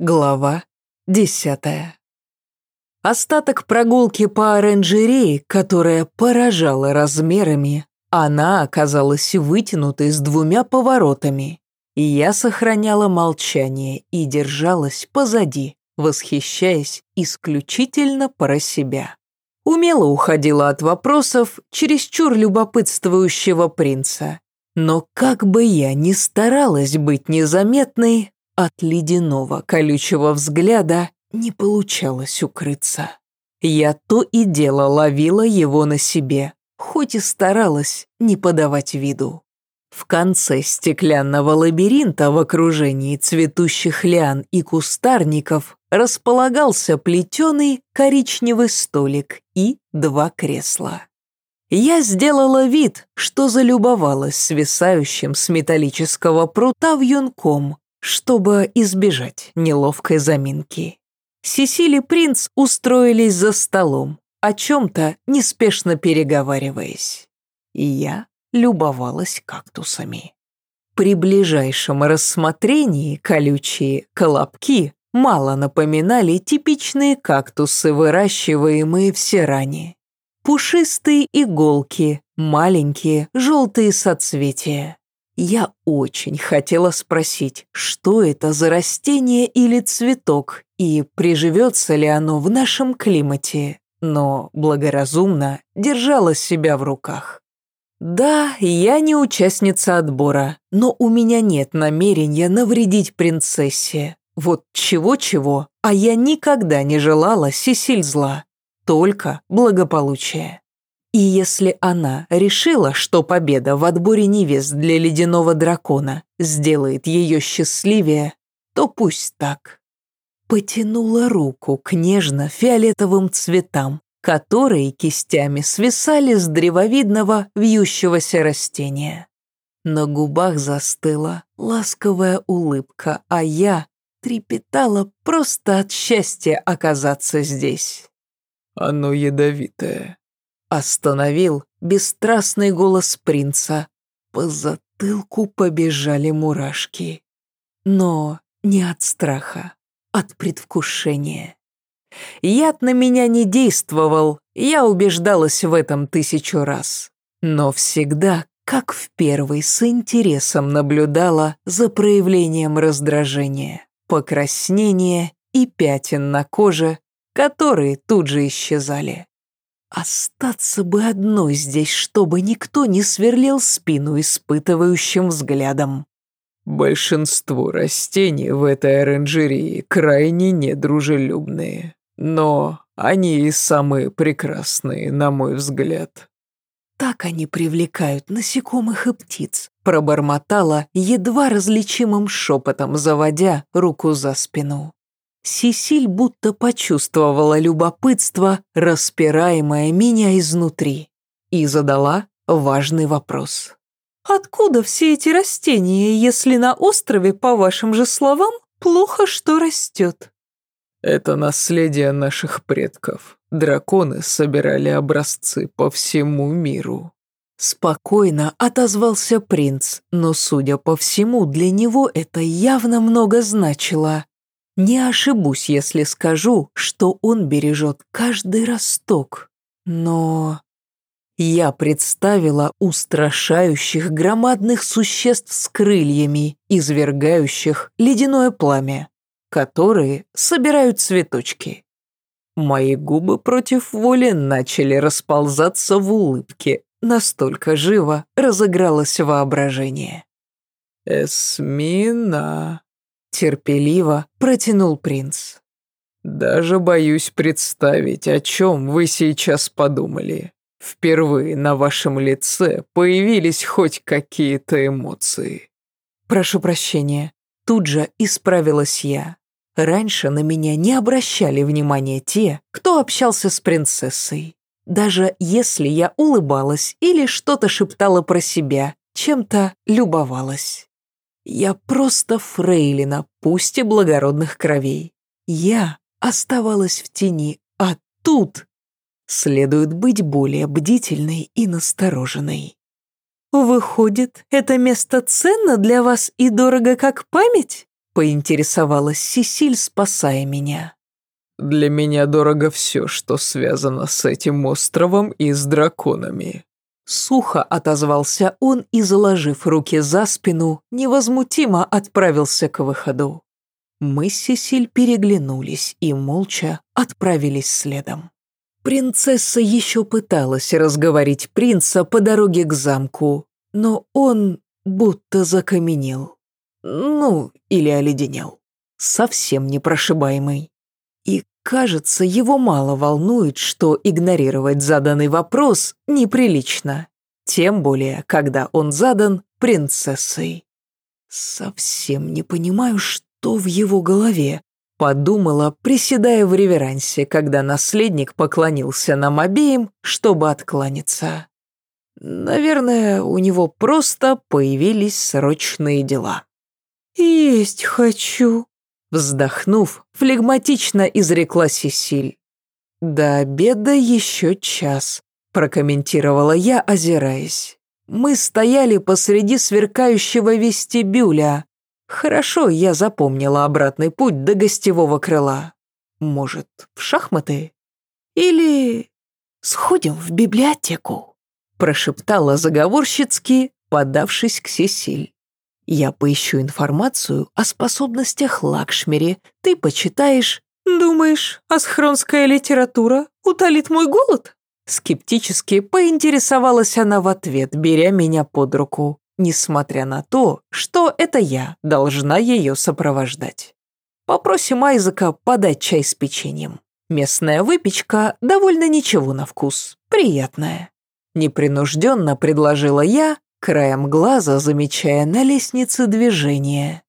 Глава десятая. Остаток прогулки по оранжерее, которая поражала размерами, она оказалась вытянутой с двумя поворотами. И я сохраняла молчание и держалась позади, восхищаясь исключительно про себя. Умело уходила от вопросов чересчур любопытствующего принца. Но как бы я ни старалась быть незаметной, от ледяного колючего взгляда не получалось укрыться. Я то и дело ловила его на себе, хоть и старалась не подавать виду. В конце стеклянного лабиринта в окружении цветущих лиан и кустарников располагался плетеный коричневый столик и два кресла. Я сделала вид, что залюбовалась свисающим с металлического прута вьюнком, чтобы избежать неловкой заминки. Сесиль и принц устроились за столом, о чем-то неспешно переговариваясь. И я любовалась кактусами. При ближайшем рассмотрении колючие колобки мало напоминали типичные кактусы, выращиваемые в Сиране. Пушистые иголки, маленькие желтые соцветия. Я очень хотела спросить, что это за растение или цветок, и приживется ли оно в нашем климате, но благоразумно держала себя в руках. Да, я не участница отбора, но у меня нет намерения навредить принцессе. Вот чего-чего, а я никогда не желала Сесиль зла, только благополучие. И если она решила, что победа в отборе невест для ледяного дракона сделает ее счастливее, то пусть так. Потянула руку к нежно-фиолетовым цветам, которые кистями свисали с древовидного вьющегося растения. На губах застыла ласковая улыбка, а я трепетала просто от счастья оказаться здесь. «Оно ядовитое», Остановил бесстрастный голос принца. По затылку побежали мурашки. Но не от страха, от предвкушения. Яд на меня не действовал, я убеждалась в этом тысячу раз. Но всегда, как в первый, с интересом наблюдала за проявлением раздражения, покраснения и пятен на коже, которые тут же исчезали. Остаться бы одной здесь, чтобы никто не сверлил спину испытывающим взглядом. Большинство растений в этой оранжерее крайне недружелюбные, но они и самые прекрасные, на мой взгляд. Так они привлекают насекомых и птиц, пробормотала едва различимым шепотом, заводя руку за спину. Сисиль будто почувствовала любопытство, распираемое меня изнутри, и задала важный вопрос. «Откуда все эти растения, если на острове, по вашим же словам, плохо что растет?» «Это наследие наших предков. Драконы собирали образцы по всему миру». Спокойно отозвался принц, но, судя по всему, для него это явно много значило. Не ошибусь, если скажу, что он бережет каждый росток. Но... Я представила устрашающих громадных существ с крыльями, извергающих ледяное пламя, которые собирают цветочки. Мои губы против воли начали расползаться в улыбке, настолько живо разыгралось воображение. «Эсмина», Терпеливо протянул принц. «Даже боюсь представить, о чем вы сейчас подумали. Впервые на вашем лице появились хоть какие-то эмоции». «Прошу прощения, тут же исправилась я. Раньше на меня не обращали внимания те, кто общался с принцессой. Даже если я улыбалась или что-то шептала про себя, чем-то любовалась. Я просто фрейлина, пусть и благородных кровей. Я оставалась в тени, а тут следует быть более бдительной и настороженной. «Выходит, это место ценно для вас и дорого как память?» поинтересовалась Сесиль, спасая меня. «Для меня дорого все, что связано с этим островом и с драконами». Сухо отозвался он и, заложив руки за спину, невозмутимо отправился к выходу. Мы с Сесиль переглянулись и молча отправились следом. Принцесса еще пыталась разговорить принца по дороге к замку, но он будто закаменел. Ну, или оледенел. Совсем непрошибаемый. И, кажется, его мало волнует, что игнорировать заданный вопрос неприлично. Тем более, когда он задан принцессой. Совсем не понимаю, что в его голове. Подумала, приседая в реверансе, когда наследник поклонился нам обеим, чтобы откланяться. Наверное, у него просто появились срочные дела. «Есть хочу», — вздохнув, флегматично изрекла Сесиль. «До обеда еще час», — прокомментировала я, озираясь. Мы стояли посреди сверкающего вестибюля, Хорошо, я запомнила обратный путь до гостевого крыла. Может, в шахматы? Или сходим в библиотеку? Прошептала заговорщицки, подавшись к Сесиль. Я поищу информацию о способностях Лакшмери. Ты почитаешь. Думаешь, асхронская литература утолит мой голод? Скептически поинтересовалась она в ответ, беря меня под руку несмотря на то, что это я должна ее сопровождать. Попросим Айзека подать чай с печеньем. Местная выпечка довольно ничего на вкус, приятная. Непринужденно предложила я, краем глаза замечая на лестнице движение.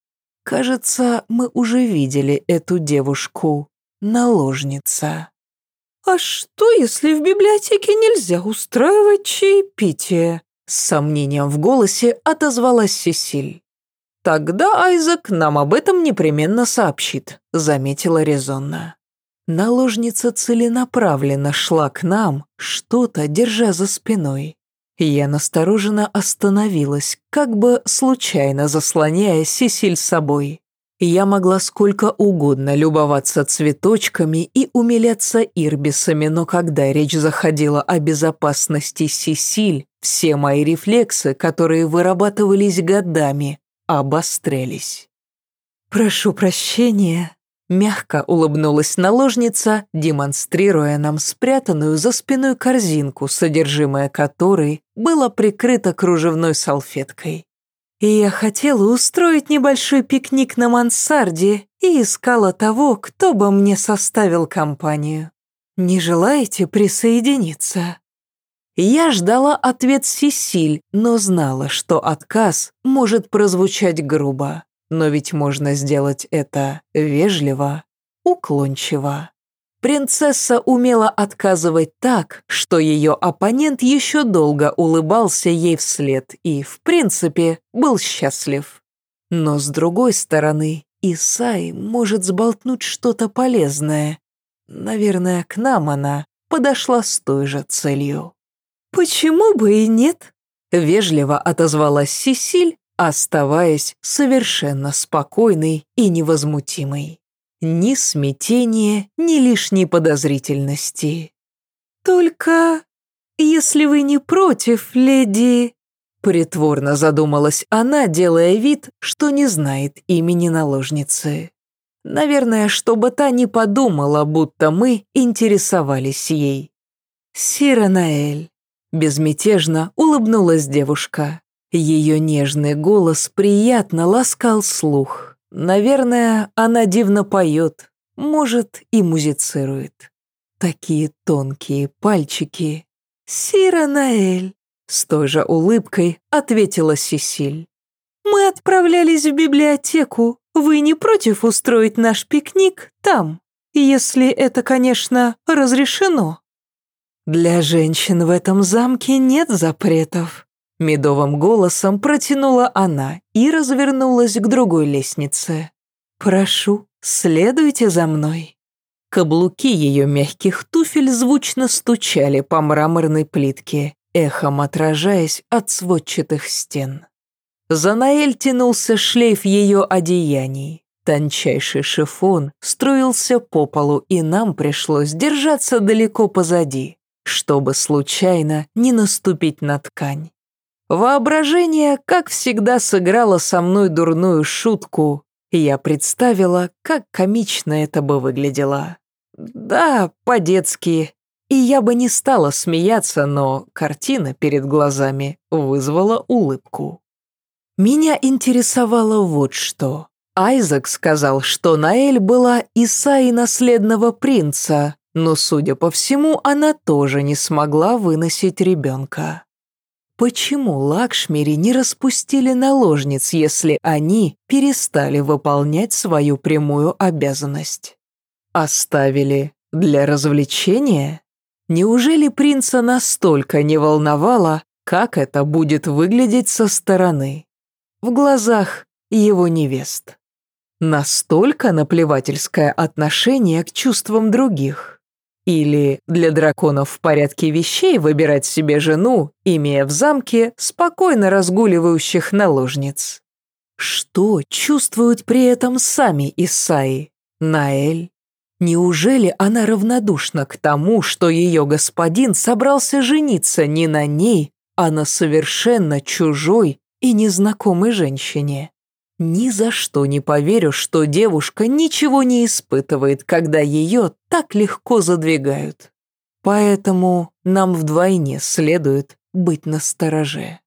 Кажется, мы уже видели эту девушку. Наложница. «А что, если в библиотеке нельзя устраивать чаепитие?» С сомнением в голосе отозвалась Сесиль. «Тогда Айзек нам об этом непременно сообщит», — заметила резонно. Наложница целенаправленно шла к нам, что-то держа за спиной. Я настороженно остановилась, как бы случайно заслоняя Сесиль собой. Я могла сколько угодно любоваться цветочками и умиляться ирбисами, но когда речь заходила о безопасности Сесиль, все мои рефлексы, которые вырабатывались годами, обострялись. «Прошу прощения», — мягко улыбнулась наложница, демонстрируя нам спрятанную за спиной корзинку, содержимое которой было прикрыто кружевной салфеткой. И я хотела устроить небольшой пикник на мансарде и искала того, кто бы мне составил компанию. Не желаете присоединиться?» Я ждала ответ Сесиль, но знала, что отказ может прозвучать грубо. Но ведь можно сделать это вежливо, уклончиво. Принцесса умела отказывать так, что ее оппонент еще долго улыбался ей вслед и, в принципе, был счастлив. Но с другой стороны, Исай может сболтнуть что-то полезное. Наверное, к нам она подошла с той же целью. «Почему бы и нет?» — вежливо отозвалась Сесиль, оставаясь совершенно спокойной и невозмутимой. Ни смятения, ни лишней подозрительности. «Только если вы не против, леди...» Притворно задумалась она, делая вид, что не знает имени наложницы. Наверное, чтобы та не подумала, будто мы интересовались ей. «Сира Наэль», — безмятежно улыбнулась девушка. Ее нежный голос приятно ласкал слух. Наверное, она дивно поет, может, и музицирует. Такие тонкие пальчики. «Сира Наэль», — с той же улыбкой ответила Сесиль. «Мы отправлялись в библиотеку. Вы не против устроить наш пикник там? Если это, конечно, разрешено?» «Для женщин в этом замке нет запретов», Медовым голосом протянула она и развернулась к другой лестнице. «Прошу, следуйте за мной». Каблуки ее мягких туфель звучно стучали по мраморной плитке, эхом отражаясь от сводчатых стен. За Наэль тянулся шлейф ее одеяний, Тончайший шифон струился по полу, и нам пришлось держаться далеко позади, чтобы случайно не наступить на ткань. Воображение, как всегда, сыграло со мной дурную шутку, и я представила, как комично это бы выглядело. Да, по-детски. И я бы не стала смеяться, но картина перед глазами вызвала улыбку. Меня интересовало вот что. Айзек сказал, что Наэль была Исаи наследного принца, но, судя по всему, она тоже не смогла выносить ребенка. Почему Лакшмири не распустили наложниц, если они перестали выполнять свою прямую обязанность? Оставили для развлечения? Неужели принца настолько не волновало, как это будет выглядеть со стороны? В глазах его невест. Настолько наплевательское отношение к чувствам других. Или для драконов в порядке вещей выбирать себе жену, имея в замке спокойно разгуливающих наложниц. Что чувствуют при этом сами Исаи? Наэль? Неужели она равнодушна к тому, что ее господин собрался жениться не на ней, а на совершенно чужой и незнакомой женщине? Ни за что не поверю, что девушка ничего не испытывает, когда ее так легко задвигают. Поэтому нам вдвойне следует быть настороже.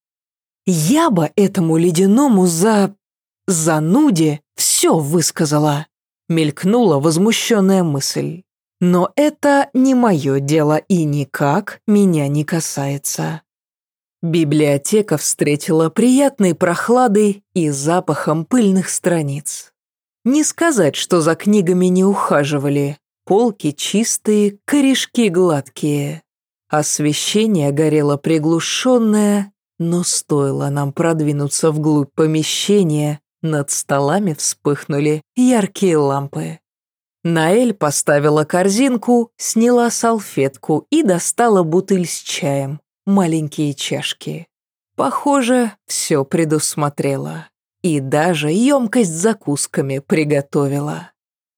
Я бы этому ледяному за... зануде все высказала. Мелькнула возмущенная мысль. Но это не мое дело и никак меня не касается. Библиотека встретила приятной прохладой и запахом пыльных страниц. Не сказать, что за книгами не ухаживали. Полки чистые, корешки гладкие. Освещение горело приглушенное, но стоило нам продвинуться вглубь помещения, над столами вспыхнули яркие лампы. Наэль поставила корзинку, сняла салфетку и достала бутыль с чаем, маленькие чашки. Похоже, все предусмотрела. И даже емкость с закусками приготовила.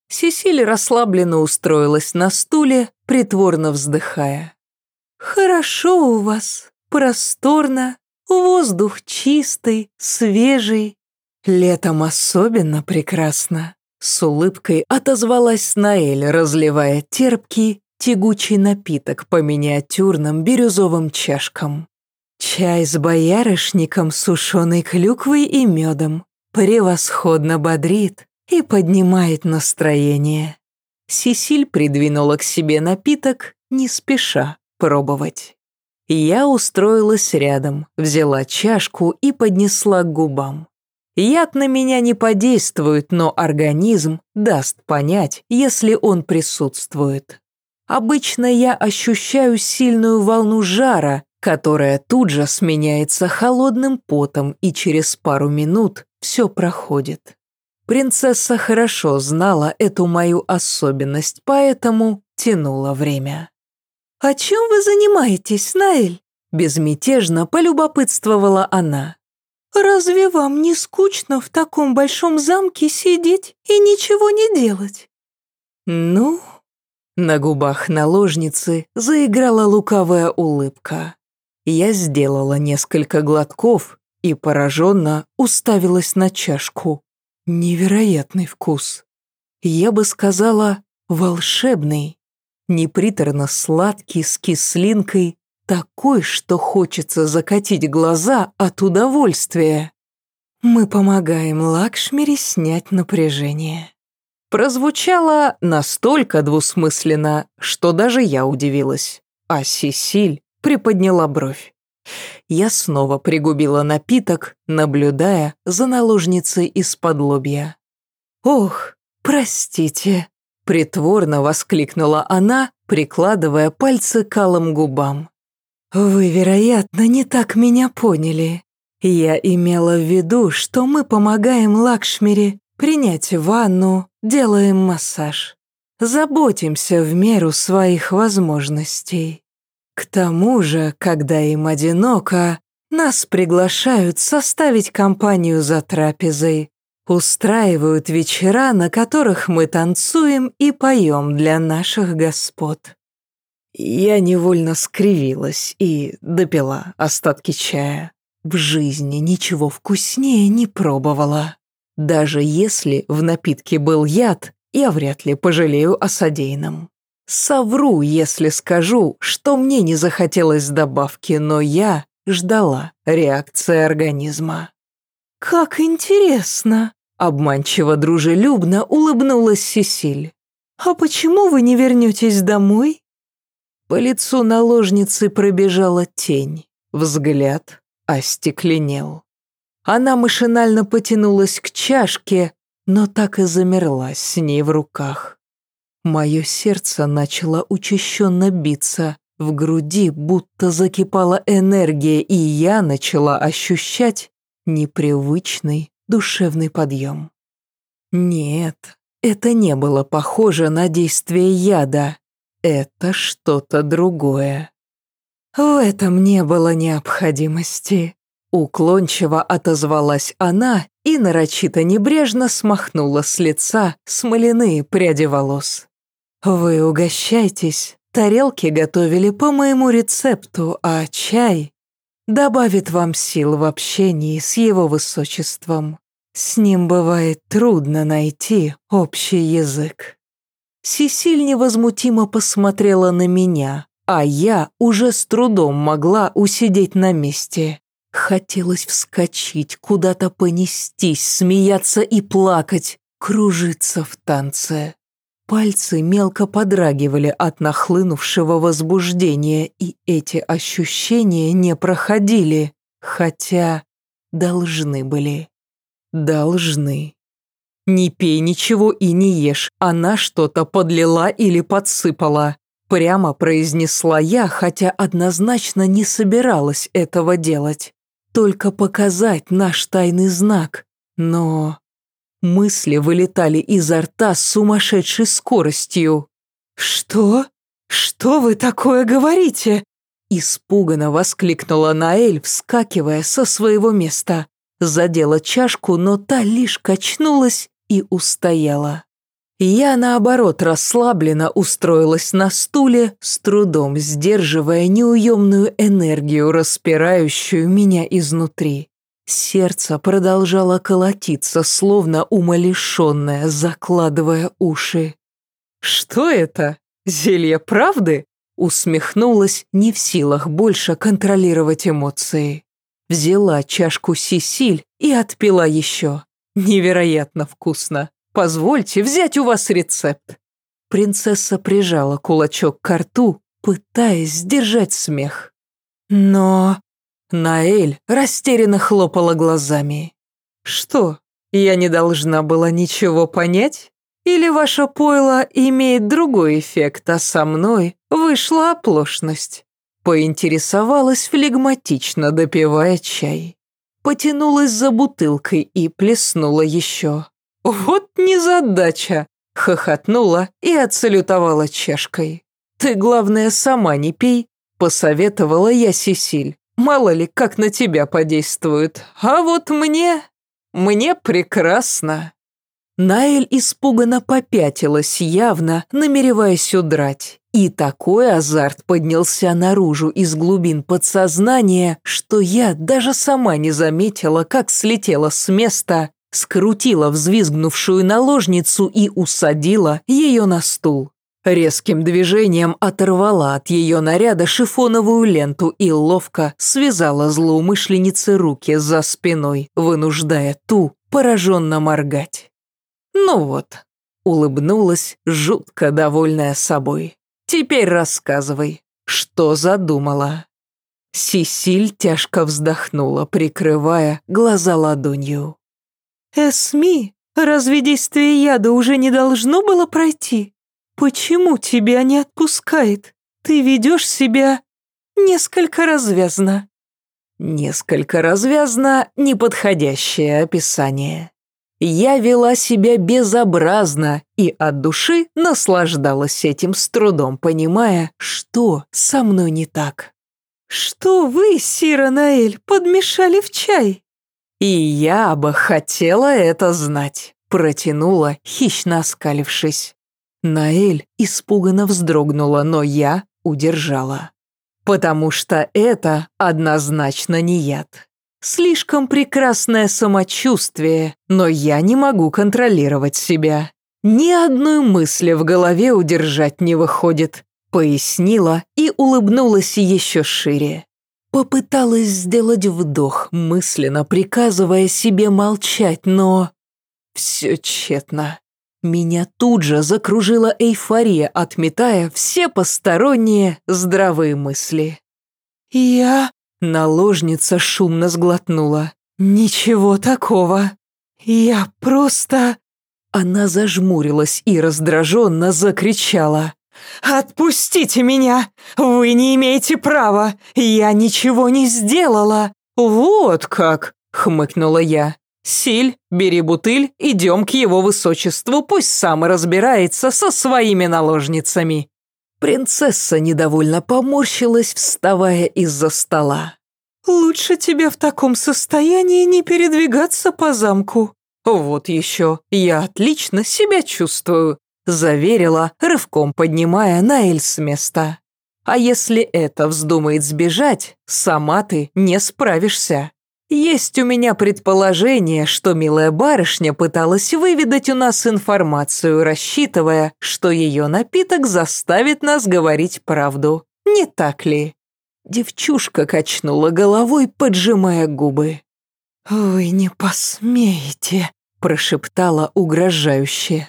Сесиль расслабленно устроилась на стуле, притворно вздыхая. «Хорошо у вас, просторно, воздух чистый, свежий. Летом особенно прекрасно». С улыбкой отозвалась Наэль, разливая терпкий, тягучий напиток по миниатюрным бирюзовым чашкам. Чай с боярышником, сушеной клюквой и медом превосходно бодрит и поднимает настроение. Сисиль придвинула к себе напиток, не спеша пробовать. Я устроилась рядом, взяла чашку и поднесла к губам. Яд на меня не подействует, но организм даст понять, если он присутствует. Обычно я ощущаю сильную волну жара, которая тут же сменяется холодным потом, и через пару минут все проходит. Принцесса хорошо знала эту мою особенность, поэтому тянула время. «О чем вы занимаетесь, Наэль?» Безмятежно полюбопытствовала она. «Разве вам не скучно в таком большом замке сидеть и ничего не делать?» «Ну, на губах наложницы заиграла лукавая улыбка. Я сделала несколько глотков и пораженно уставилась на чашку. Невероятный вкус. Я бы сказала, волшебный. Неприторно-сладкий с кислинкой, такой, что хочется закатить глаза от удовольствия. Мы помогаем Лакшмире снять напряжение прозвучало настолько двусмысленно, что даже я удивилась, а Сесиль приподняла бровь. Я снова пригубила напиток, наблюдая за наложницей из-под лобья. «Ох, простите!» — притворно воскликнула она, прикладывая пальцы к алым губам. «Вы, вероятно, не так меня поняли. Я имела в виду, что мы помогаем Лакшмире принять ванну, делаем массаж. Заботимся в меру своих возможностей. К тому же, когда им одиноко, нас приглашают составить компанию за трапезой. Устраивают вечера, на которых мы танцуем и поем для наших господ. Я невольно скривилась и допила остатки чая. В жизни ничего вкуснее не пробовала. Даже если в напитке был яд, я вряд ли пожалею о содеянном. Совру, если скажу, что мне не захотелось добавки, но я ждала реакции организма. «Как интересно!» – обманчиво дружелюбно улыбнулась Сесиль. «А почему вы не вернетесь домой?» По лицу наложницы пробежала тень, взгляд остекленел. Она машинально потянулась к чашке, но так и замерла с ней в руках. Мое сердце начало учащенно биться, в груди будто закипала энергия, и я начала ощущать непривычный душевный подъем. Нет, это не было похоже на действие яда. Это что-то другое. В этом не было необходимости. Уклончиво отозвалась она и нарочито небрежно смахнула с лица смоляные пряди волос. «Вы угощайтесь. Тарелки готовили по моему рецепту, а чай добавит вам сил в общении с его высочеством. С ним бывает трудно найти общий язык». Сесиль невозмутимо посмотрела на меня, а я уже с трудом могла усидеть на месте. Хотелось вскочить, куда-то понестись, смеяться и плакать, кружиться в танце. Пальцы мелко подрагивали от нахлынувшего возбуждения, и эти ощущения не проходили, хотя должны были. Должны. Не пей ничего и не ешь, она что-то подлила или подсыпала. Прямо произнесла я, хотя однозначно не собиралась этого делать. Только показать наш тайный знак. Но Мысли вылетали изо рта с сумасшедшей скоростью. «Что? Что вы такое говорите?» Испуганно воскликнула Наэль, вскакивая со своего места. Задела чашку, но та лишь качнулась и устояла. Я, наоборот, расслабленно устроилась на стуле, с трудом сдерживая неуемную энергию, распирающую меня изнутри. Сердце продолжало колотиться, словно умалишенное, закладывая уши. «Что это? Зелье правды?» Усмехнулась, не в силах больше контролировать эмоции. Взяла чашку Сисиль и отпила еще. Невероятно вкусно. Позвольте взять у вас рецепт. Принцесса прижала кулачок к рту, пытаясь сдержать смех. Но Наэль растерянно хлопала глазами. «Что, я не должна была ничего понять? Или ваше пойло имеет другой эффект, а со мной вышла оплошность?» Поинтересовалась флегматично, допивая чай. Потянулась за бутылкой и плеснула еще. «Вот незадача!» — хохотнула и отсалютовала чашкой. «Ты, главное, сама не пей», — посоветовала я Сесиль. Мало ли, как на тебя подействует. А вот мне... Мне прекрасно». Наэль испуганно попятилась, явно намереваясь удрать. И такой азарт поднялся наружу из глубин подсознания, что я даже сама не заметила, как слетела с места, скрутила взвизгнувшую наложницу и усадила ее на стул. Резким движением оторвала от ее наряда шифоновую ленту и ловко связала злоумышленнице руки за спиной, вынуждая ту пораженно моргать. «Ну вот», — улыбнулась, жутко довольная собой. «Теперь рассказывай, что задумала?» Сисиль тяжко вздохнула, прикрывая глаза ладонью. «Эсми, разве действие яда уже не должно было пройти?» «Почему тебя не отпускает? Ты ведешь себя несколько развязно». Несколько развязно – неподходящее описание. Я вела себя безобразно и от души наслаждалась этим с трудом, понимая, что со мной не так. «Что вы, Сира Наэль, подмешали в чай?» «И я бы хотела это знать», — протянула, хищно оскалившись. Наэль испуганно вздрогнула, но я удержала. Потому что это однозначно не яд. Слишком прекрасное самочувствие, но я не могу контролировать себя. Ни одной мысли в голове удержать не выходит, пояснила и улыбнулась еще шире. Попыталась сделать вдох, мысленно приказывая себе молчать, но... Все тщетно. Меня тут же закружила эйфория, отметая все посторонние здравые мысли. «Я...» — наложница шумно сглотнула. «Ничего такого. Я просто...» Она зажмурилась и раздраженно закричала. «Отпустите меня! Вы не имеете права! Я ничего не сделала!» «Вот как!» — хмыкнула я. «Силь, бери бутыль, идем к его высочеству, пусть сам разбирается со своими наложницами». Принцесса недовольно поморщилась, вставая из-за стола. «Лучше тебе в таком состоянии не передвигаться по замку». «Вот еще, я отлично себя чувствую», – заверила, рывком поднимая Наэль с места. «А если это вздумает сбежать, сама ты не справишься». Есть у меня предположение, что милая барышня пыталась выведать у нас информацию, рассчитывая, что ее напиток заставит нас говорить правду. Не так ли? Девчушка качнула головой, поджимая губы. «Вы не посмеете», – прошептала угрожающе.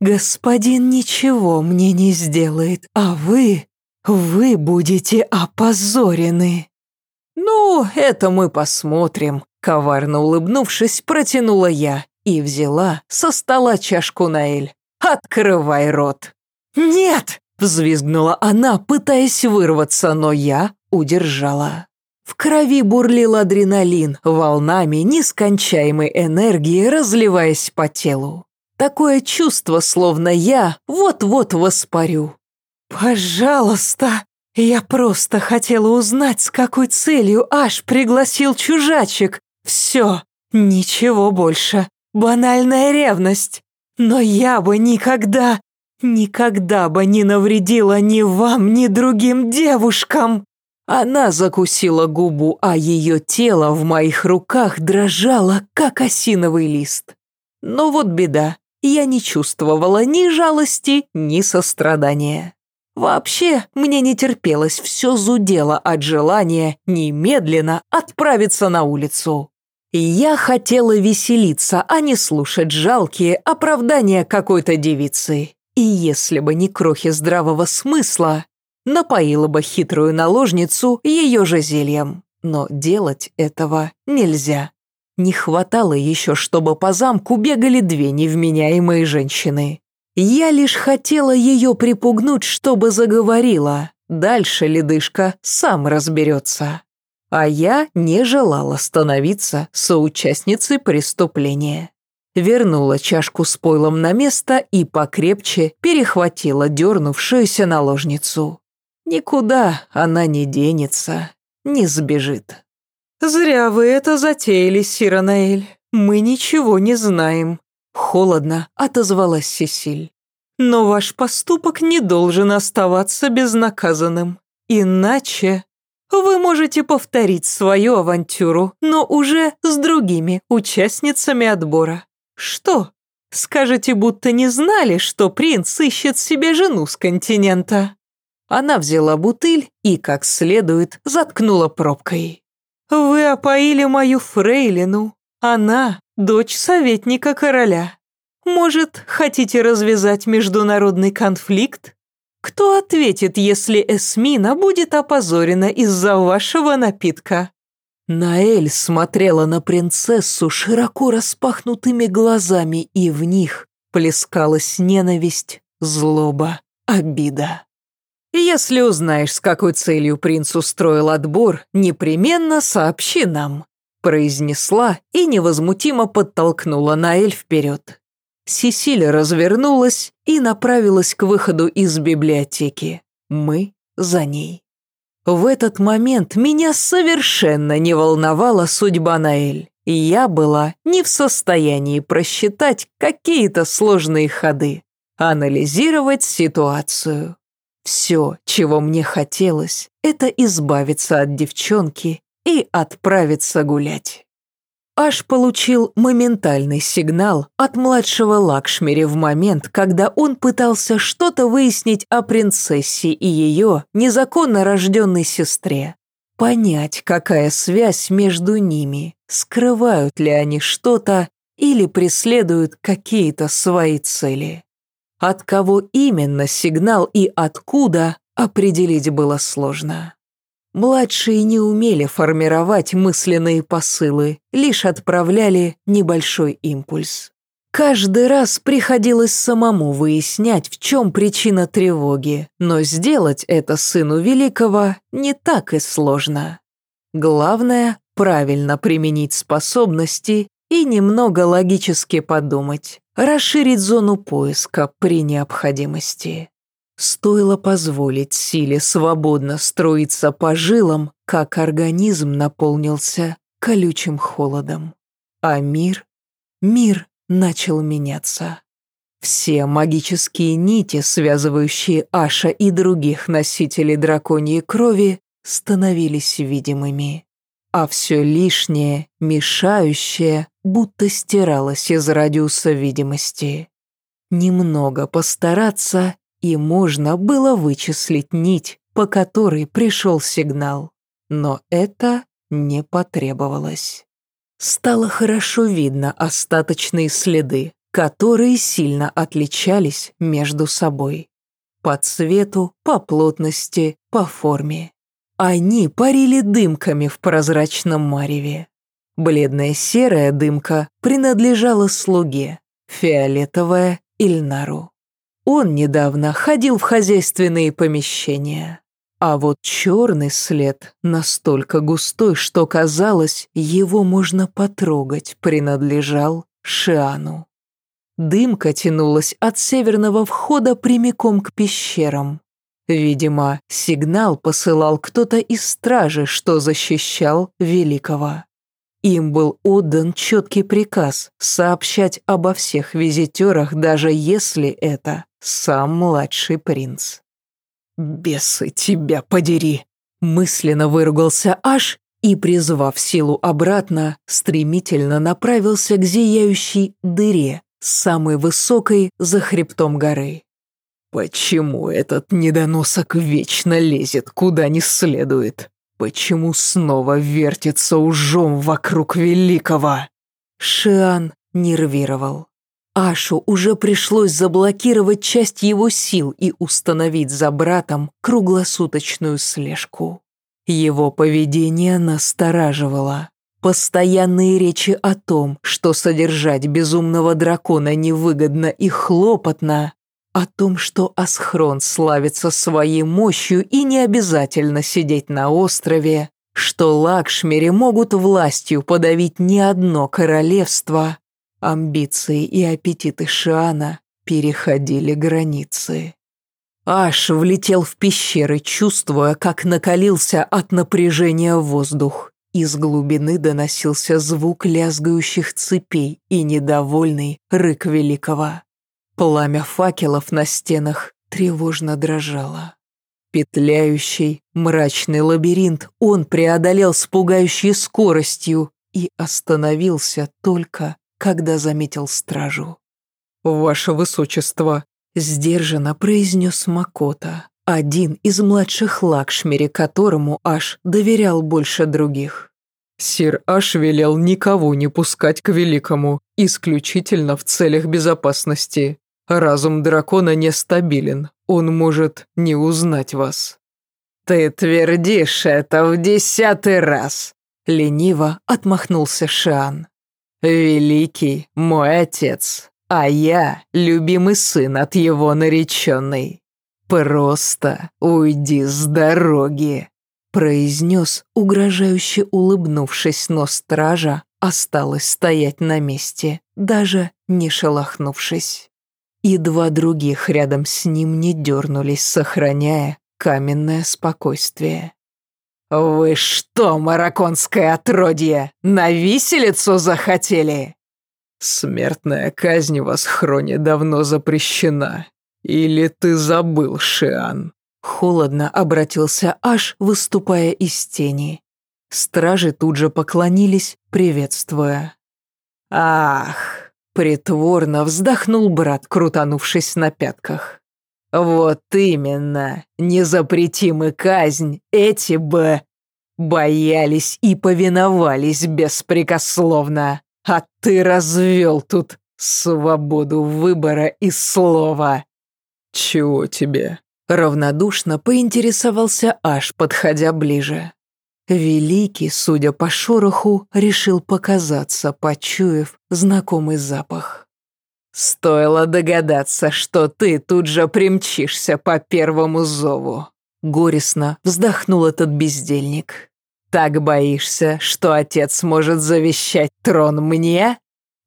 «Господин ничего мне не сделает, а вы, вы будете опозорены». «Ну, это мы посмотрим», — коварно улыбнувшись, протянула я и взяла со стола чашку Наэль. «Открывай рот». «Нет!» — взвизгнула она, пытаясь вырваться, но я удержала. В крови бурлил адреналин, волнами нескончаемой энергии разливаясь по телу. Такое чувство, словно я вот-вот воспарю. «Пожалуйста!» Я просто хотела узнать, с какой целью Аш пригласил чужачек. Все, ничего больше. Банальная ревность. Но я бы никогда, никогда бы не навредила ни вам, ни другим девушкам. Она закусила губу, а ее тело в моих руках дрожало, как осиновый лист. Но вот беда, я не чувствовала ни жалости, ни сострадания. Вообще, мне не терпелось, все зудело от желания немедленно отправиться на улицу. Я хотела веселиться, а не слушать жалкие оправдания какой-то девицы. И если бы не крохи здравого смысла, напоила бы хитрую наложницу ее же зельем. Но делать этого нельзя. Не хватало еще, чтобы по замку бегали две невменяемые женщины. Я лишь хотела ее припугнуть, чтобы заговорила. Дальше ледышка сам разберется. А я не желала становиться соучастницей преступления. Вернула чашку с пойлом на место и покрепче перехватила дернувшуюся наложницу. Никуда она не денется, не сбежит. «Зря вы это затеяли, Сиранаэль. Мы ничего не знаем. Холодно отозвалась Сесиль. Но ваш поступок не должен оставаться безнаказанным. Иначе вы можете повторить свою авантюру, но уже с другими участницами отбора. Что? Скажете, будто не знали, что принц ищет себе жену с континента. Она взяла бутыль и, как следует, заткнула пробкой. «Вы опоили мою фрейлину. Она дочь советника короля. Может, хотите развязать международный конфликт? Кто ответит, если Эсмина будет опозорена из-за вашего напитка?» Наэль смотрела на принцессу широко распахнутыми глазами, и в них плескалась ненависть, злоба, обида. «Если узнаешь, с какой целью принц устроил отбор, непременно сообщи нам», произнесла и невозмутимо подтолкнула Наэль вперед. Сесилия развернулась и направилась к выходу из библиотеки. Мы за ней. В этот момент меня совершенно не волновала судьба Наэль. я была не в состоянии просчитать какие-то сложные ходы, анализировать ситуацию. Все, чего мне хотелось, это избавиться от девчонки и отправиться гулять. Аш получил моментальный сигнал от младшего Лакшмири в момент, когда он пытался что-то выяснить о принцессе и ее незаконно рожденной сестре. Понять, какая связь между ними, скрывают ли они что-то или преследуют какие-то свои цели. От кого именно сигнал и откуда определить было сложно. Младшие не умели формировать мысленные посылы, лишь отправляли небольшой импульс. Каждый раз приходилось самому выяснять, в чем причина тревоги, но сделать это сыну Великого не так и сложно. Главное – правильно применить способности и немного логически подумать, расширить зону поиска при необходимости. Стоило позволить силе свободно струиться по жилам, как организм наполнился колючим холодом. А мир, мир начал меняться. Все магические нити, связывающие Аша и других носителей драконьей крови, становились видимыми. А все лишнее, мешающее, будто стиралось из радиуса видимости. Немного постараться, и можно было вычислить нить, по которой пришел сигнал. Но это не потребовалось. Стало хорошо видно остаточные следы, которые сильно отличались между собой. По цвету, по плотности, по форме. Они парили дымками в прозрачном мареве. Бледная серая дымка принадлежала слуге, фиолетовая – Ильнару. Он недавно ходил в хозяйственные помещения. А вот черный след настолько густой, что казалось, его можно потрогать, принадлежал Шиану. Дымка тянулась от северного входа прямиком к пещерам. Видимо, сигнал посылал кто-то из стражи, что защищал Великого. Им был отдан четкий приказ сообщать обо всех визитерах, даже если это сам младший принц. «Бесы тебя подери!» Мысленно выругался Аш и, призвав силу обратно, стремительно направился к зияющей дыре, самой высокой за хребтом горы. «Почему этот недоносок вечно лезет, куда не следует? Почему снова вертится ужом вокруг великого?» Шиан нервировал. Ашу уже пришлось заблокировать часть его сил и установить за братом круглосуточную слежку. Его поведение настораживало. Постоянные речи о том, что содержать безумного дракона невыгодно и хлопотно, о том, что Асхрон славится своей мощью и не обязательно сидеть на острове, что Лакшмири могут властью подавить не одно королевство, Амбиции и аппетиты Шиана переходили границы. Аш влетел в пещеры, чувствуя, как накалился от напряжения воздух. Из глубины доносился звук лязгающих цепей и недовольный рык великого. Пламя факелов на стенах тревожно дрожало. Петляющий, мрачный лабиринт он преодолел с пугающей скоростью и остановился только когда заметил стражу. «Ваше высочество», — сдержанно произнес Макота, один из младших Лакшмири, которому Аш доверял больше других. Сир Аш велел никого не пускать к Великому, исключительно в целях безопасности. Разум дракона нестабилен, он может не узнать вас. «Ты твердишь это в десятый раз», — лениво отмахнулся Шиан. «Великий мой отец, а я любимый сын от его нареченной. Просто уйди с дороги», произнес, угрожающе улыбнувшись, но стража осталась стоять на месте, даже не шелохнувшись. И два других рядом с ним не дернулись, сохраняя каменное спокойствие. «Вы что, мараконское отродье, на виселицу захотели?» «Смертная казнь в Асхроне давно запрещена. Или ты забыл, Шиан?» Холодно обратился Аш, выступая из тени. Стражи тут же поклонились, приветствуя. «Ах!» — притворно вздохнул брат, крутанувшись на пятках. «Вот именно, не запрети мы казнь, эти бы боялись и повиновались беспрекословно, а ты развел тут свободу выбора и слова». «Чего тебе?» — равнодушно поинтересовался Аш, подходя ближе. Великий, судя по шороху, решил показаться, почуяв знакомый запах. «Стоило догадаться, что ты тут же примчишься по первому зову», — горестно вздохнул этот бездельник. «Так боишься, что отец может завещать трон мне?»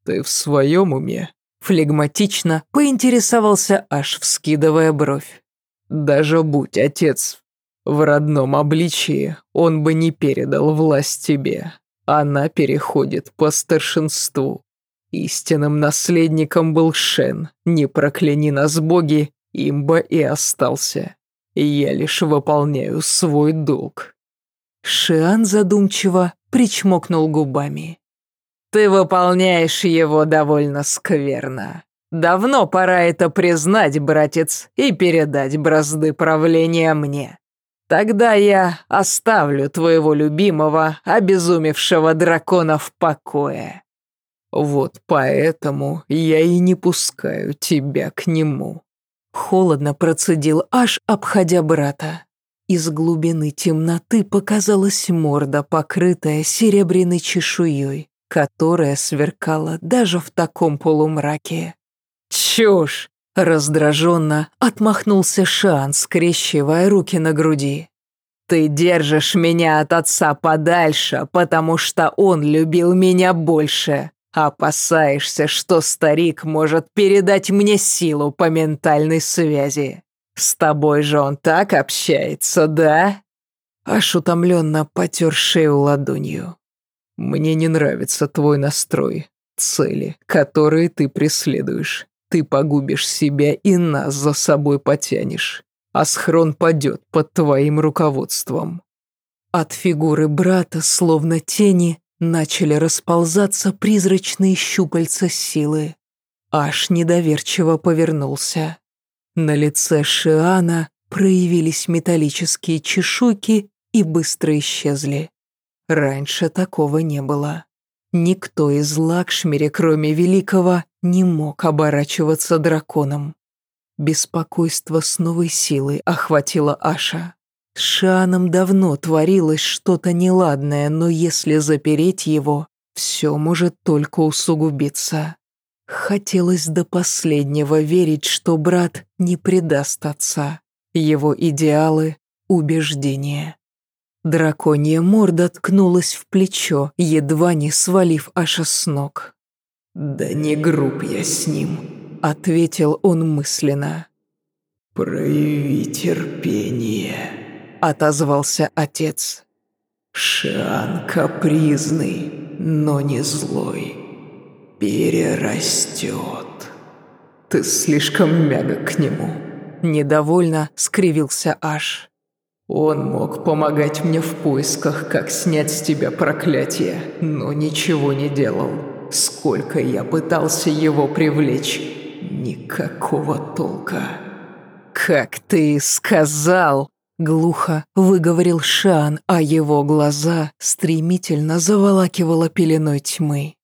«Ты в своем уме?» Флегматично поинтересовался аж, вскидывая бровь. «Даже будь отец в родном обличии он бы не передал власть тебе. Она переходит по старшинству. Истинным наследником был Шен, не прокляни нас боги, им бы и остался. Я лишь выполняю свой долг». Шиан задумчиво причмокнул губами. «Ты выполняешь его довольно скверно. Давно пора это признать, братец, и передать бразды правления мне. Тогда я оставлю твоего любимого, обезумевшего дракона в покое. Вот поэтому я и не пускаю тебя к нему. Холодно процедил аж, обходя брата. Из глубины темноты показалась морда, покрытая серебряной чешуей, которая сверкала даже в таком полумраке. «Чушь!» Раздраженно отмахнулся Шан, скрещивая руки на груди. «Ты держишь меня от отца подальше, потому что он любил меня больше. Опасаешься, что старик может передать мне силу по ментальной связи. С тобой же он так общается, да?» Аж утомленно потер шею ладонью. «Мне не нравится твой настрой, цели, которые ты преследуешь. Ты погубишь себя и нас за собой потянешь. А схрон падет под твоим руководством». От фигуры брата, словно тени, начали расползаться призрачные щупальца силы. Аж недоверчиво повернулся. На лице Шиана проявились металлические чешуйки и быстро исчезли. Раньше такого не было. Никто из Лакшмири, кроме Великого, не мог оборачиваться драконом. Беспокойство с новой силой охватило Аша. С Шаном давно творилось что-то неладное, но если запереть его, все может только усугубиться. Хотелось до последнего верить, что брат не предаст отца, его идеалы, убеждения. Драконья морда ткнулась в плечо, едва не свалив Аша с ног. «Да не груб я с ним», — ответил он мысленно. «Прояви терпение», — отозвался отец. «Шан капризный, но не злой. Перерастет». «Ты слишком мягок к нему», — недовольно скривился Аш. Он мог помогать мне в поисках, как снять с тебя проклятие, но ничего не делал. Сколько я пытался его привлечь, никакого толка. «Как ты сказал!» — глухо выговорил Шан, а его глаза стремительно заволакивало пеленой тьмы.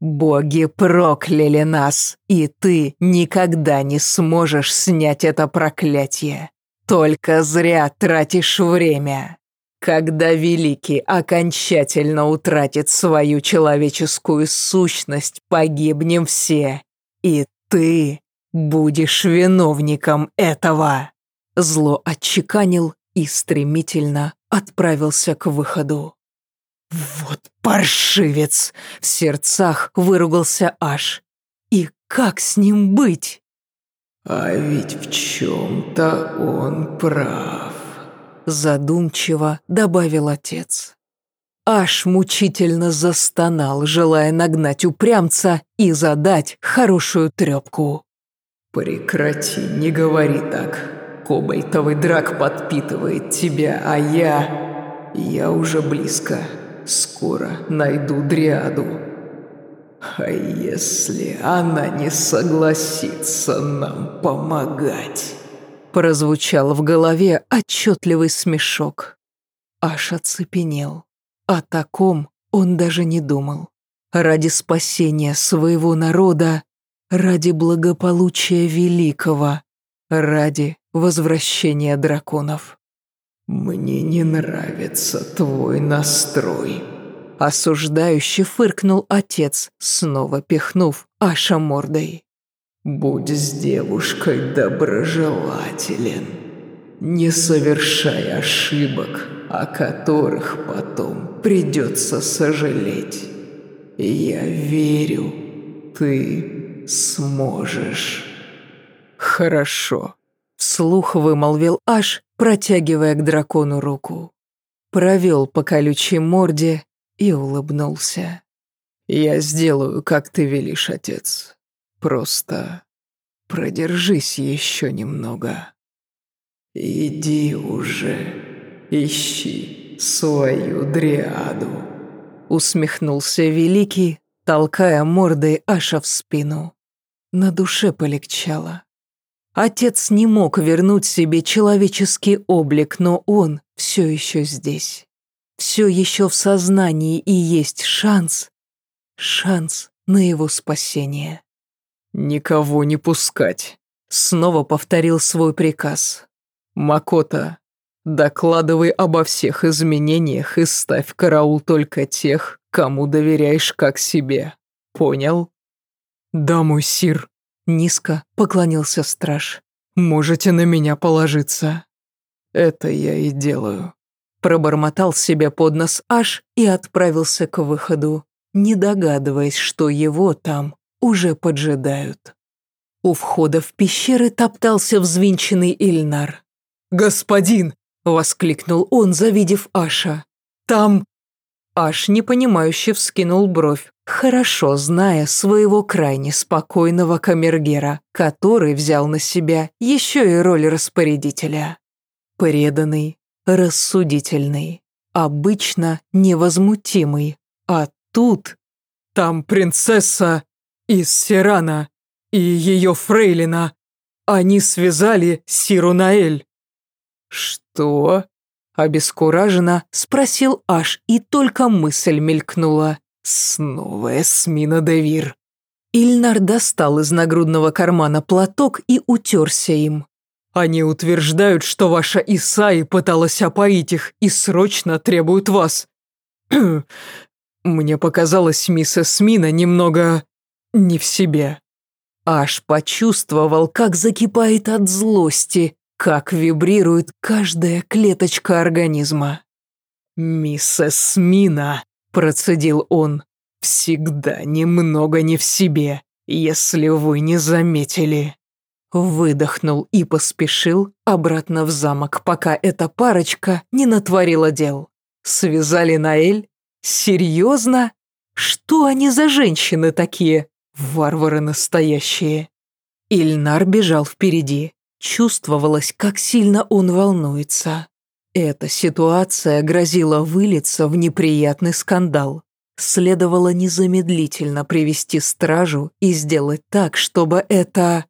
«Боги прокляли нас, и ты никогда не сможешь снять это проклятие. Только зря тратишь время. Когда Великий окончательно утратит свою человеческую сущность, погибнем все. И ты будешь виновником этого. Зло отчеканил и стремительно отправился к выходу. «Вот паршивец!» — в сердцах выругался Аш. «И как с ним быть?» А ведь в чем-то он прав. Задумчиво добавил отец. Аж мучительно застонал, желая нагнать упрямца и задать хорошую трепку. «Прекрати, не говори так. Кобальтовый драк подпитывает тебя, а я... Я уже близко. Скоро найду Дриаду. А если она не согласится нам помогать?» Прозвучал в голове отчетливый смешок. Аж оцепенел. О таком он даже не думал. Ради спасения своего народа, ради благополучия великого, ради возвращения драконов. «Мне не нравится твой настрой», — осуждающе фыркнул отец, снова пихнув Аша мордой. «Будь с девушкой доброжелателен, не совершай ошибок, о которых потом придется сожалеть. Я верю, ты сможешь». «Хорошо», — вслух вымолвил Аш, протягивая к дракону руку. Провел по колючей морде и улыбнулся. «Я сделаю, как ты велишь, отец. Просто продержись еще немного». «Иди уже», ищи свою дриаду», — усмехнулся Великий, толкая мордой Аша в спину. На душе полегчало. Отец не мог вернуть себе человеческий облик, но он все еще здесь. Все еще в сознании и есть шанс, шанс на его спасение. «Никого не пускать», — снова повторил свой приказ. «Макота, Докладывай обо всех изменениях и ставь караул только тех, кому доверяешь как себе. Понял? Да, мой сир. Низко поклонился страж. Можете на меня положиться. Это я и делаю. Пробормотал себе под нос аж и отправился к выходу, не догадываясь, что его там уже поджидают. У входа в пещеры топтался взвинченный Ильнар. «Господин, Воскликнул он, завидев Аша. «Там...» Аш непонимающе вскинул бровь, хорошо зная своего крайне спокойного камергера, который взял на себя еще и роль распорядителя. Преданный, рассудительный, обычно невозмутимый, а тут... Там принцесса из Сирана и ее фрейлина. Они связали Сиру Наэль. «Что?» – обескураженно спросил Аш, и только мысль мелькнула. «Снова Эсмина Девир». Ильнар достал из нагрудного кармана платок и утерся им. «Они утверждают, что ваша Исаи пыталась опоить их и срочно требуют вас. Мне показалось, мисс Эсмина немного... не в себе». Аш почувствовал, как закипает от злости, как вибрирует каждая клеточка организма. «Миссис Мина», – процедил он, – «всегда немного не в себе, если вы не заметили». Выдохнул и поспешил обратно в замок, пока эта парочка не натворила дел. Связали Наэль? Серьезно? Что они за женщины такие? Варвары настоящие. Ильнар бежал впереди. Чувствовалось, как сильно он волнуется. Эта ситуация грозила вылиться в неприятный скандал. Следовало незамедлительно привести стражу и сделать так, чтобы это...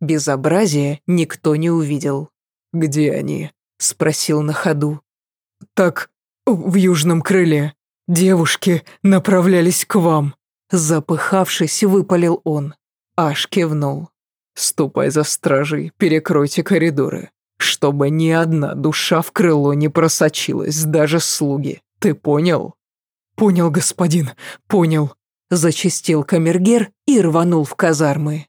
Безобразие никто не увидел. «Где они?» – спросил на ходу. «Так, в южном крыле. Девушки направлялись к вам». Запыхавшись, выпалил он. Аж кивнул. Ступай за стражей, перекройте коридоры, чтобы ни одна душа в крыло не просочилась, даже слуги. Ты понял? Понял, господин, понял. Зачистил камергер и рванул в казармы.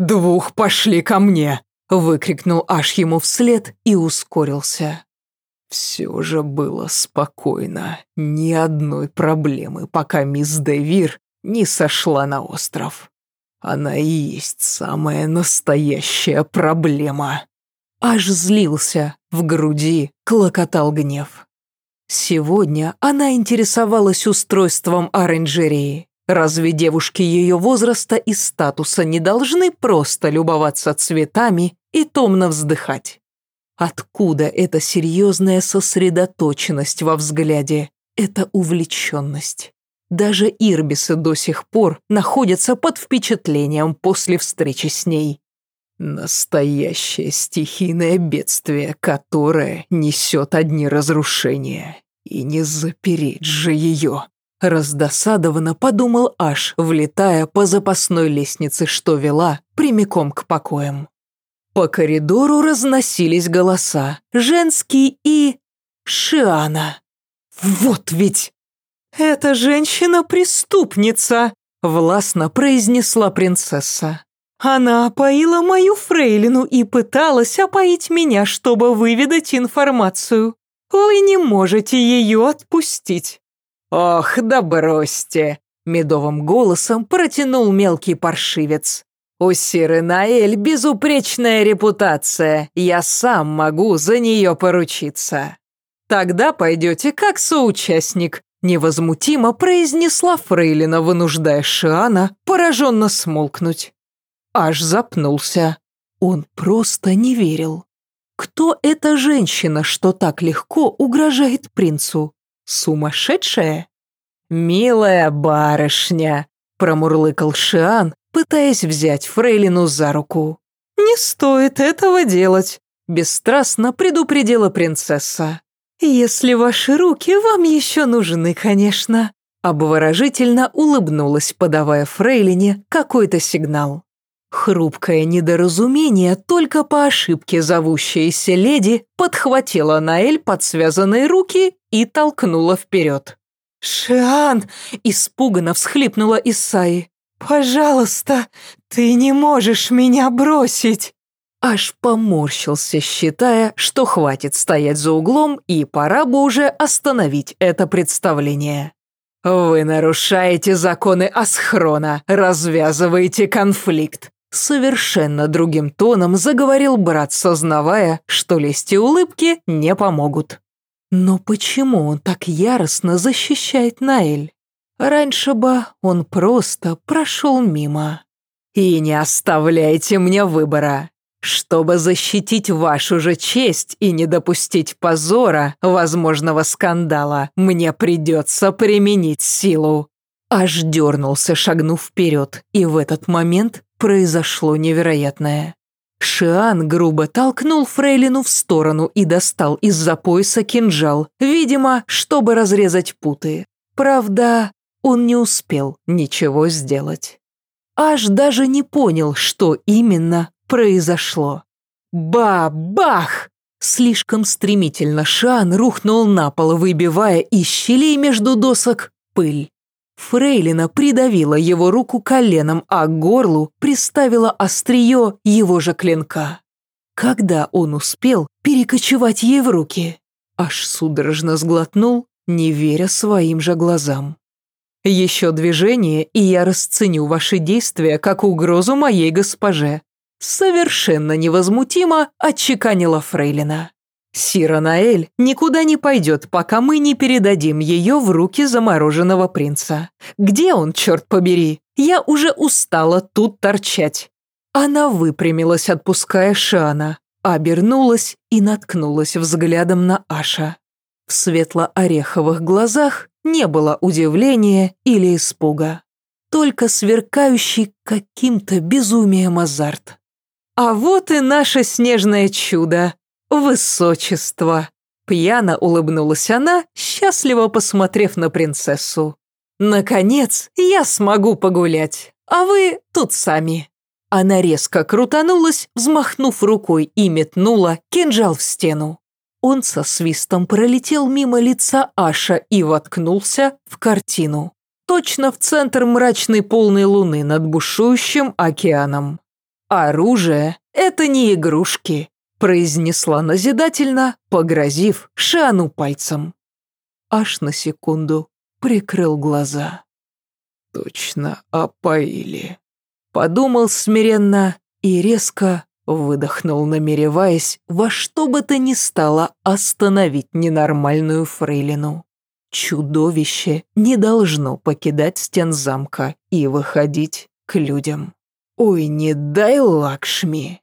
«Двух пошли ко мне!» Выкрикнул аж ему вслед и ускорился. Все же было спокойно, ни одной проблемы, пока мисс Девир не сошла на остров. Она и есть самая настоящая проблема. Аж злился, в груди клокотал гнев. Сегодня она интересовалась устройством оранжереи. Разве девушки ее возраста и статуса не должны просто любоваться цветами и томно вздыхать? Откуда эта серьезная сосредоточенность во взгляде, эта увлеченность? Даже ирбисы до сих пор находятся под впечатлением после встречи с ней. Настоящее стихийное бедствие, которое несет одни разрушения. И не запереть же ее. Раздосадованно подумал Аш, влетая по запасной лестнице, что вела прямиком к покоям. По коридору разносились голоса, женский и... Шиана. Вот ведь! «Эта женщина-преступница», — властно произнесла принцесса. «Она опоила мою фрейлину и пыталась опоить меня, чтобы выведать информацию. Вы не можете ее отпустить». «Ох, да бросьте!» — медовым голосом протянул мелкий паршивец. «У Сиры Наэль безупречная репутация, я сам могу за нее поручиться». «Тогда пойдете как соучастник», Невозмутимо произнесла Фрейлина, вынуждая Шиана пораженно смолкнуть. Аж запнулся. Он просто не верил. Кто эта женщина, что так легко угрожает принцу? Сумасшедшая? «Милая барышня», — промурлыкал Шиан, пытаясь взять Фрейлину за руку. «Не стоит этого делать», — бесстрастно предупредила принцесса. «Если ваши руки вам еще нужны, конечно», обворожительно улыбнулась, подавая Фрейлине какой-то сигнал. Хрупкое недоразумение, только по ошибке зовущаяся леди, подхватила Наэль под связанные руки и толкнула вперед. «Шиан!» – испуганно всхлипнула Исаи. «Пожалуйста, ты не можешь меня бросить!» Аж поморщился, считая, что хватит стоять за углом и пора бы уже остановить это представление. «Вы нарушаете законы Асхрона, развязываете конфликт», Совершенно другим тоном заговорил брат, сознавая, что лести улыбки не помогут. Но почему он так яростно защищает Наэль? Раньше бы он просто прошел мимо. «И не оставляйте мне выбора. Чтобы защитить вашу же честь и не допустить позора, возможного скандала, мне придется применить силу». Аж дернулся, шагнув вперед, и в этот момент произошло невероятное. Шиан грубо толкнул Фрейлину в сторону и достал из-за пояса кинжал, видимо, чтобы разрезать путы. Правда, он не успел ничего сделать. Аж даже не понял, что именно произошло. Ба-бах! Слишком стремительно Шан рухнул на пол, выбивая из щелей между досок пыль. Фрейлина придавила его руку коленом, а к горлу приставила острие его же клинка. Когда он успел перекочевать ей в руки? Аж судорожно сглотнул, не веря своим же глазам. «Еще движение, и я расценю ваши действия как угрозу моей госпоже», Совершенно невозмутимо отчеканила Фрейлина. Сира Наэль никуда не пойдет, пока мы не передадим ее в руки замороженного принца. Где он, черт побери? Я уже устала тут торчать. Она выпрямилась, отпуская Шана, обернулась и наткнулась взглядом на Аша. В светло-ореховых глазах не было удивления или испуга, только сверкающий каким-то безумием азарт. «А вот и наше снежное чудо! Высочество!» Пьяно улыбнулась она, счастливо посмотрев на принцессу. «Наконец, я смогу погулять, а вы тут сами». Она резко крутанулась, взмахнув рукой и метнула кинжал в стену. Он со свистом пролетел мимо лица Аша и воткнулся в картину. Точно в центр мрачной полной луны над бушующим океаном. «Оружие — это не игрушки», — произнесла назидательно, погрозив Шану пальцем. Аж на секунду прикрыл глаза. «Точно опоили», — подумал смиренно и резко выдохнул, намереваясь во что бы то ни стало остановить ненормальную фрейлину. Чудовище не должно покидать стен замка и выходить к людям. Ой, не дай Лакшми.